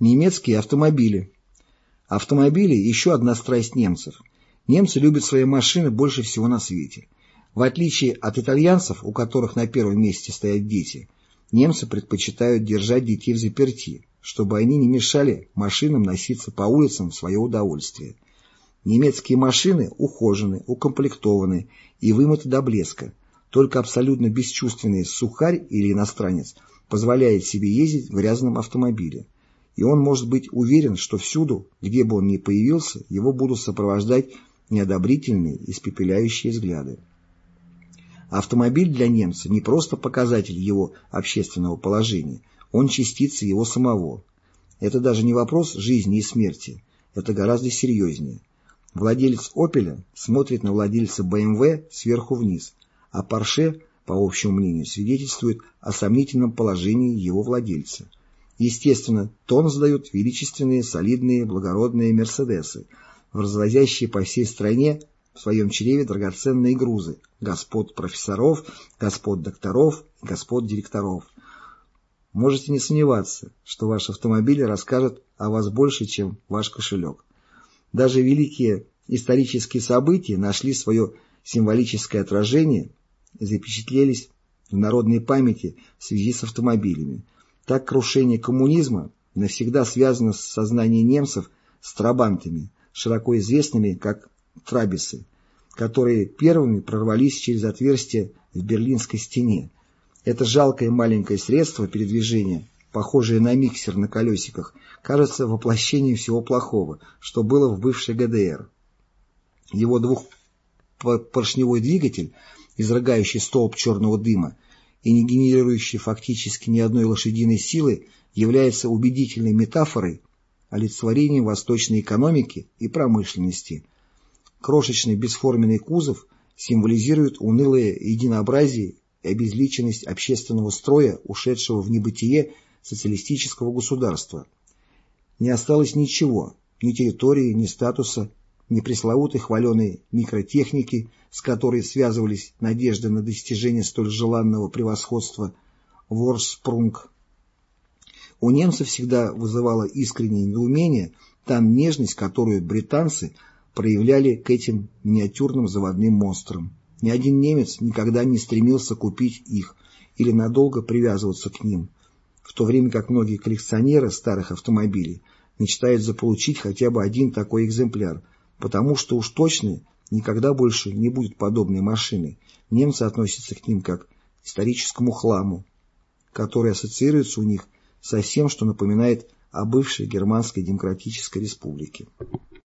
Немецкие автомобили. Автомобили – еще одна страсть немцев. Немцы любят свои машины больше всего на свете. В отличие от итальянцев, у которых на первом месте стоят дети, немцы предпочитают держать детей в заперти, чтобы они не мешали машинам носиться по улицам в свое удовольствие. Немецкие машины ухожены, укомплектованы и вымыты до блеска. Только абсолютно бесчувственный сухарь или иностранец позволяет себе ездить в грязном автомобиле и он может быть уверен, что всюду, где бы он ни появился, его будут сопровождать неодобрительные, испепеляющие взгляды. Автомобиль для немца не просто показатель его общественного положения, он частица его самого. Это даже не вопрос жизни и смерти, это гораздо серьезнее. Владелец «Опеля» смотрит на владельца БМВ сверху вниз, а «Порше», по общему мнению, свидетельствует о сомнительном положении его владельца. Естественно, тон задают величественные, солидные, благородные «Мерседесы», развозящие по всей стране в своем чреве драгоценные грузы господ профессоров, господ докторов, господ директоров. Можете не сомневаться, что ваш автомобиль расскажет о вас больше, чем ваш кошелек. Даже великие исторические события нашли свое символическое отражение и запечатлелись в народной памяти в связи с автомобилями. Так крушение коммунизма навсегда связано с сознанием немцев с трабантами, широко известными как трабисы, которые первыми прорвались через отверстие в Берлинской стене. Это жалкое маленькое средство передвижения, похожее на миксер на колесиках, кажется воплощением всего плохого, что было в бывшей ГДР. Его двухпоршневой двигатель, изрыгающий столб черного дыма, и не генерирующий фактически ни одной лошадиной силы, является убедительной метафорой олицетворением восточной экономики и промышленности. Крошечный бесформенный кузов символизирует унылое единообразие и обезличенность общественного строя, ушедшего в небытие социалистического государства. Не осталось ничего, ни территории, ни статуса, ни пресловутой хваленой микротехники, с которой связывались надежды на достижение столь желанного превосходства Ворспрунг. У немцев всегда вызывало искреннее недоумение та нежность, которую британцы проявляли к этим миниатюрным заводным монстрам. Ни один немец никогда не стремился купить их или надолго привязываться к ним, в то время как многие коллекционеры старых автомобилей мечтают заполучить хотя бы один такой экземпляр – потому что уж точно никогда больше не будет подобной машины. Немцы относятся к ним как к историческому хламу, который ассоциируется у них со всем, что напоминает о бывшей Германской Демократической Республике.